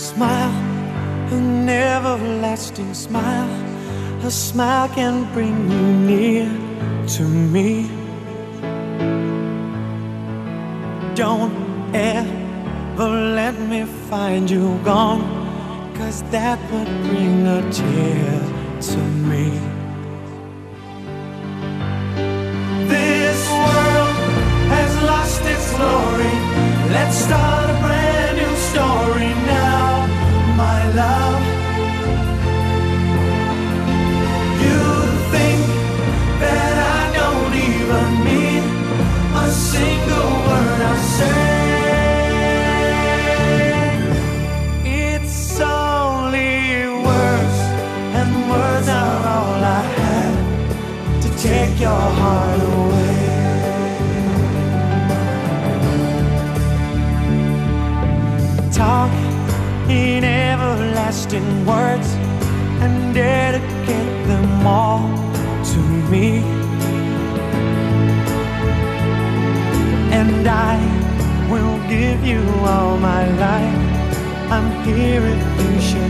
smile, an everlasting smile. A smile can bring you near to me. Don't ever let me find you gone, cause that would bring a tear to me. your heart away. Talk in everlasting words and dedicate them all to me. And I will give you all my life. I'm here if you should.